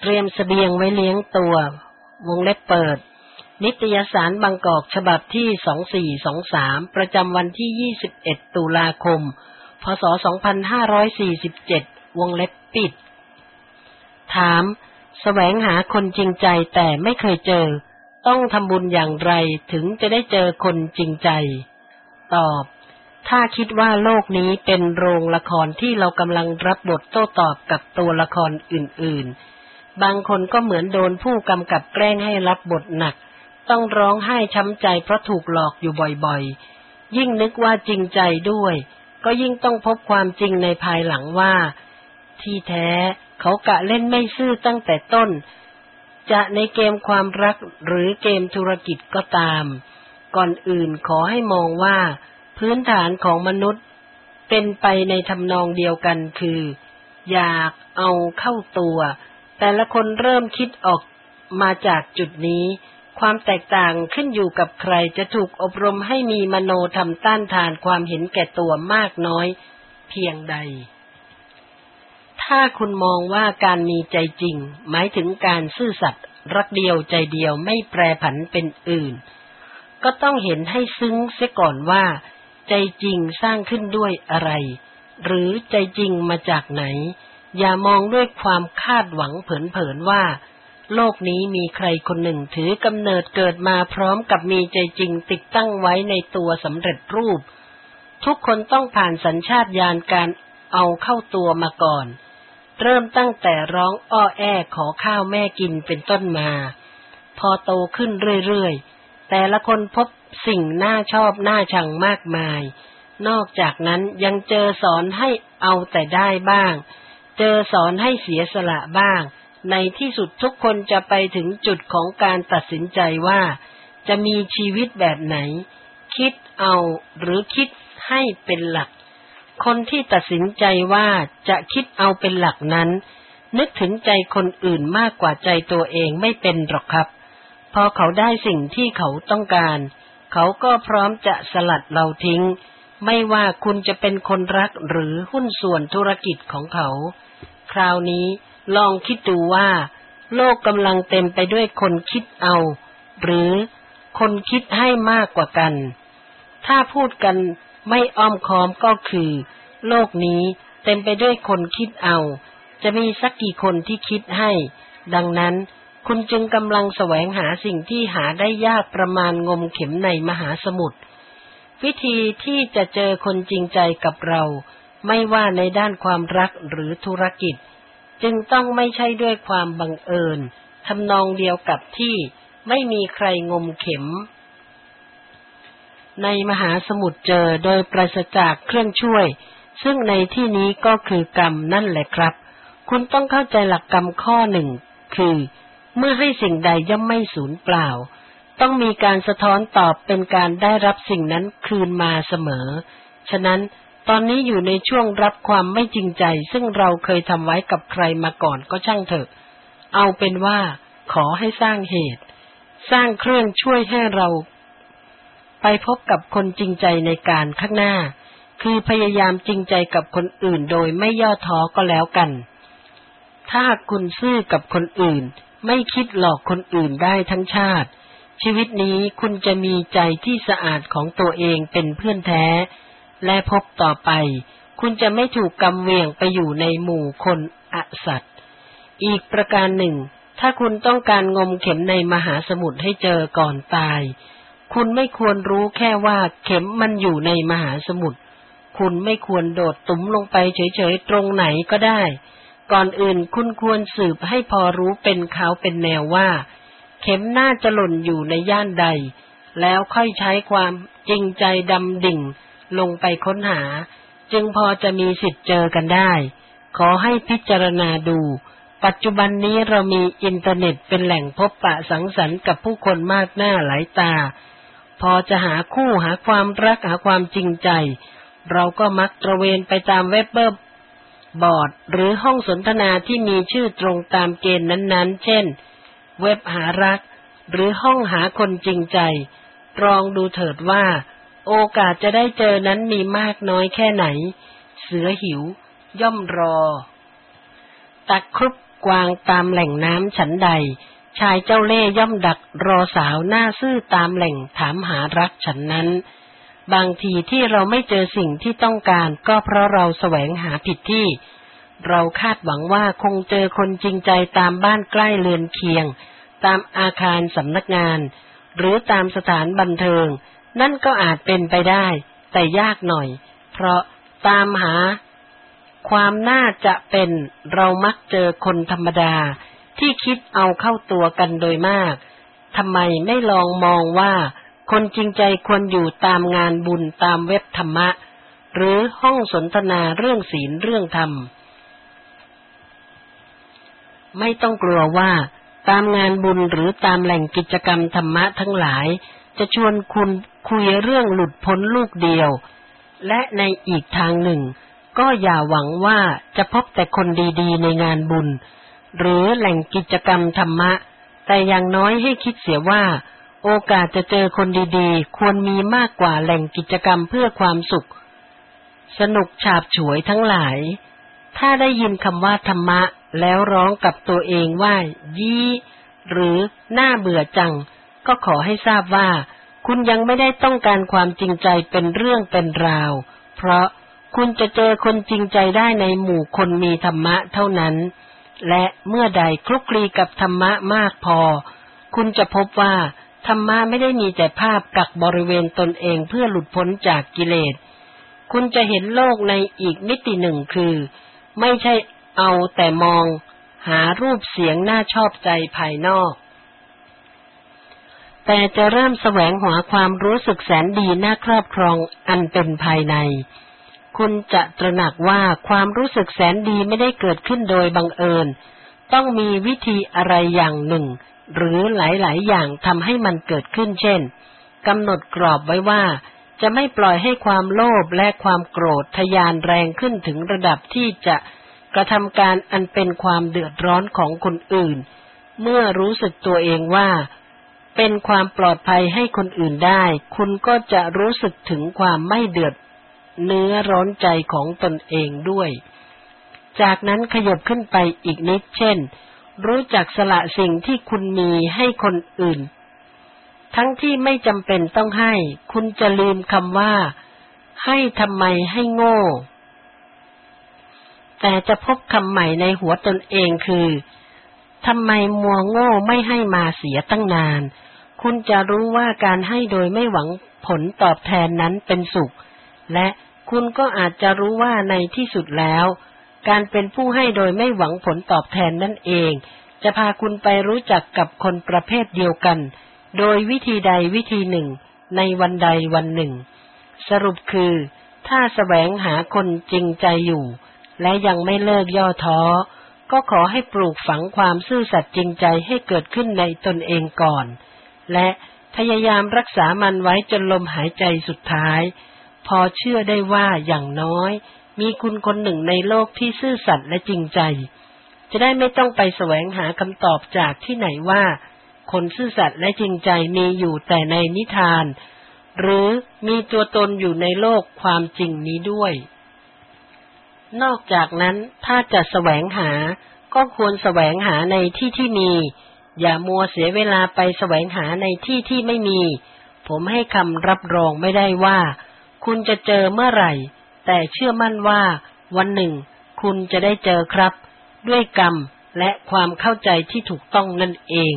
เตรียมสเสบียงไว้เลี้ยงตัว วงเล็บเปิด นิตยสารบางกอกฉบับที่ 2423 ประจำวันที่ 21 ตุลาคม พศ 2547 วงเล็บปิด ถามสแสวงหาคนจริงใจแต่ไม่เคยเจอ ต้องทำบุญอย่างไรถึงจะได้เจอคนจริงใจ ตอบถ้าคิดว่าโลกนี้เป็นโรงละครที่เรากำลังรับบทโต้ตอบกับตัวละครอื่น ๆ บางคนก็เหมือนโดนผู้กำกับแกล้งให้รับบทหนัก ต้องร้องไห้ช้ำใจเพราะถูกหลอกอยู่บ่อยๆ ยิ่งนึกว่าจริงใจด้วย ก็ยิ่งต้องพบความจริงในภายหลังว่า ที่แท้เขากะเล่นไม่ซื่อตั้งแต่ต้น จะในเกมความรักหรือเกมธุรกิจก็ตาม ก่อนอื่นขอให้มองว่า พื้นฐานของมนุษย์ เป็นไปในทำนองเดียวกันคือ อยากเอาเข้าตัว แต่ละคนเริ่มคิดออกมาจากจุดนี้ ความแตกต่างขึ้นอยู่กับใครจะถูกอบรมให้มีมโนทำต้านทานความเห็นแก่ตัวมากน้อย เพียงใด ถ้าคุณมองว่าการมีใจจริง หมายถึงการซื่อสัตย์รักเดียวใจเดียวไม่แปรผันเป็นอื่น ก็ต้องเห็นให้ซึ้งเสียก่อนว่า ใจจริงสร้างขึ้นด้วยอะไร หรือใจจริงมาจากไหน อย่ามองด้วยความคาดหวังเผินๆว่า โลกนี้มีใครคนหนึ่งถือกำเนิดเกิดมาพร้อมกับมีใจจริงติดตั้งไว้ในตัวสำเร็จรูป ทุกคนต้องผ่านสัญชาตญาณการเอาเข้าตัวมาก่อน เริ่มตั้งแต่ร้องอ้อแอขอข้าวแม่กินเป็นต้นมา พอโตขึ้นเรื่อยๆ แต่ละคนพบสิ่งน่าชอบน่าชังมากมาย นอกจากนั้นยังเจอสอนให้เอาแต่ได้บ้าง เจอสอนให้เสียสละบ้าง ในที่สุดทุกคนจะไปถึงจุดของการตัดสินใจว่า จะมีชีวิตแบบไหน คิดเอาหรือคิดให้เป็นหลัก คนที่ตัดสินใจว่าจะคิดเอาเป็นหลักนั้น นึกถึงใจคนอื่นมากกว่าใจตัวเองไม่เป็นหรอกครับ พอเขาได้สิ่งที่เขาต้องการ เขาก็พร้อมจะสลัดเราทิ้งไม่ว่าคุณจะเป็นคนรักหรือหุ้นส่วนธุรกิจของเขา คราวนี้ลองคิดดูว่า โลกกำลังเต็มไปด้วยคนคิดเอา หรือคนคิดให้มากกว่ากัน ถ้าพูดกันไม่อ้อมค้อมก็คือ โลกนี้เต็มไปด้วยคนคิดเอา จะมีสักกี่คนที่คิดให้ ดังนั้นคุณจึงกำลังแสวงหาสิ่งที่หาได้ยากประมาณงมเข็มในมหาสมุทรวิธีที่จะเจอคนจริงใจกับเรา ไม่ว่าในด้านความรักหรือธุรกิจ จึงต้องไม่ใช่ด้วยความบังเอิญทำนองเดียวกับที่ไม่มีใครงมเข็ม ในมหาสมุทรเจอโดยปราศจากเครื่องช่วย ซึ่งในที่นี้ก็คือกรรมนั่นแหละครับ คุณต้องเข้าใจหลักกรรมข้อหนึ่ง คือ เมื่อให้สิ่งใดย่อมไม่สูญเปล่า ต้องมีการสะท้อนตอบเป็นการได้รับสิ่งนั้นคืนมาเสมอ ฉะนั้น ตอนนี้อยู่ในช่วงรับความไม่จริงใจ ซึ่งเราเคยทำไว้กับใครมาก่อนก็ช่างเถอะ เอาเป็นว่า ขอให้สร้างเหตุ สร้างเครื่องช่วยให้เรา ไปพบกับคนจริงใจในการข้างหน้า คือพยายามจริงใจกับคนอื่นโดยไม่ย่อท้อก็แล้วกัน ถ้าคุณซื่อกับคนอื่น ไม่คิดหลอกคนอื่นได้ทั้งชาติ ชีวิตนี้คุณจะมีใจที่สะอาดของตัวเองเป็นเพื่อนแท้ และพบต่อไป คุณจะไม่ถูกกำเวียงไปอยู่ในหมู่คนอสัตว์ อีกประการหนึ่ง ถ้าคุณต้องการงมเข็มในมหาสมุทรให้เจอก่อนตาย คุณไม่ควรรู้แค่ว่าเข็มมันอยู่ในมหาสมุทร คุณไม่ควรโดดตุ้มลงไปเฉยๆตรงไหนก็ได้ ก่อนอื่นคุณควรสืบให้พอรู้เป็นเขาเป็นแนวว่า เข็มน่าจะหล่นอยู่ในย่านใด แล้วค่อยใช้ความจริงใจดำดิ่ง ลงไปค้นหา จึงพอจะมีสิทธิ์เจอกันได้ ขอให้พิจารณาดู ปัจจุบันนี้เรามีอินเทอร์เน็ตเป็นแหล่งพบปะสังสรรค์กับผู้คนมากหน้าหลายตา พอจะหาคู่หาความรักหาความจริงใจ เราก็มักตระเวนไปตามเว็บเบอร์บอร์ดหรือห้องสนทนาที่มีชื่อตรงตามเกณฑ์นั้นๆ เช่น เว็บหารัก หรือห้องหาคนจริงใจลองดูเถิดว่า โอกาสจะได้เจอนั้นมีมากน้อยแค่ไหน เสือหิว ย่อมรอ ตักครุบกวางตามแหล่งน้ำฉันใด ชายเจ้าเล่ย่อมดักรอสาวหน้าซื่อตามแหล่งถามหารักฉันนั้น บางทีที่เราไม่เจอสิ่งที่ต้องการก็เพราะเราแสวงหาผิดที่ เราคาดหวังว่าคงเจอคนจริงใจตามบ้านใกล้เรือนเคียง ตามอาคารสำนักงาน หรือตามสถานบันเทิง นั่นก็อาจเป็นไปได้ แต่ยากหน่อย เพราะตามหา ความน่าจะเป็นเรามักเจอคนธรรมดาที่คิดเอาเข้าตัวกันโดยมาก ทำไมไม่ลองมองว่า คนจริงใจควรอยู่ตามงานบุญตามเว็บธรรมะ หรือห้องสนทนาเรื่องศีลเรื่องธรรม ไม่ต้องกลัวว่า ตามงานบุญหรือตามแหล่งกิจกรรมธรรมะทั้งหลาย จะชวนคุณคุยเรื่องหลุดพ้นลูกเดียว และในอีกทางหนึ่ง ก็อย่าหวังว่าจะพบแต่คนดีๆ ในงานบุญ หรือแหล่งกิจกรรมธรรมะ แต่อย่างน้อยให้คิดเสียว่า โอกาสจะเจอคนดีๆ ควรมีมากกว่าแหล่งกิจกรรมเพื่อความสุข สนุกฉาบฉวยทั้งหลาย ถ้าได้ยินคำว่าธรรมะแล้วร้องกับตัวเองว่า ยี่หรือน่าเบื่อจัง ก็ขอให้ทราบว่า คุณยังไม่ได้ต้องการความจริงใจเป็นเรื่องเป็นราว เพราะคุณจะเจอคนจริงใจได้ในหมู่คนมีธรรมะเท่านั้น และเมื่อใดคลุกคลีกับธรรมะมากพอ คุณจะพบว่าธรรมะไม่ได้มีแต่ภาพกักบริเวณตนเองเพื่อหลุดพ้นจากกิเลส คุณจะเห็นโลกในอีกมิติหนึ่งคือ ไม่ใช่เอาแต่มอง หารูปเสียงน่าชอบใจภายนอก แต่จะเริ่มแสวงหาความรู้สึกแสนดีน่าครอบครองอันเป็นภายใน คุณจะตระหนักว่าความรู้สึกแสนดีไม่ได้เกิดขึ้นโดยบังเอิญ ต้องมีวิธีอะไรอย่างหนึ่ง หรือหลาย ๆ อย่างทำให้มันเกิดขึ้นเช่นกำหนดกรอบไว้ว่าจะไม่ปล่อยให้ความโลภและความโกรธทยานแรงขึ้นถึงระดับที่จะกระทำการอันเป็นความเดือดร้อนของคนอื่น เมื่อรู้สึกตัวเองว่า เป็นความปลอดภัยให้คนอื่นได้ คุณก็จะรู้สึกถึงความไม่เดือดเนื้อร้อนใจของตนเองด้วย จากนั้นขยบขึ้นไปอีกนิดเช่น รู้จักสละสิ่งที่คุณมีให้คนอื่น ทั้งที่ไม่จำเป็นต้องให้ คุณจะลืมคำว่า ให้ทำไมให้โง่ แต่จะพบคำใหม่ในหัวตนเองคือทำไมมัวโง่ไม่ให้มาเสียตั้งนาน คุณจะรู้ว่าการให้โดยไม่หวังผลตอบแทนนั้นเป็นสุข และคุณก็อาจจะรู้ว่าในที่สุดแล้ว การเป็นผู้ให้โดยไม่หวังผลตอบแทนนั่นเอง จะพาคุณไปรู้จักกับคนประเภทเดียวกัน โดยวิธีใดวิธีหนึ่ง ในวันใดวันหนึ่ง สรุปคือ ถ้าแสวงหาคนจริงใจอยู่ และยังไม่เลิกย่อท้อ ก็ขอให้ปลูกฝังความซื่อสัตย์จริงใจให้เกิดขึ้นในตนเองก่อน และพยายามรักษามันไว้จนลมหายใจสุดท้าย พอเชื่อได้ว่าอย่างน้อย มีคุณคนหนึ่งในโลกที่ซื่อสัตย์และจริงใจ จะได้ไม่ต้องไปแสวงหาคำตอบจากที่ไหนว่า คนซื่อสัตย์และจริงใจมีอยู่แต่ในนิทาน หรือมีตัวตนอยู่ในโลกความจริงนี้ด้วย นอกจากนั้นถ้าจะแสวงหาก็ควรแสวงหาในที่ที่มี อย่ามัวเสียเวลาไปแสวงหาในที่ที่ไม่มี ผมให้คำรับรองไม่ได้ว่า คุณจะเจอเมื่อไหร่ แต่เชื่อมั่นว่า วันหนึ่ง คุณจะได้เจอครับ ด้วยกรรมและความเข้าใจที่ถูกต้องนั่นเอง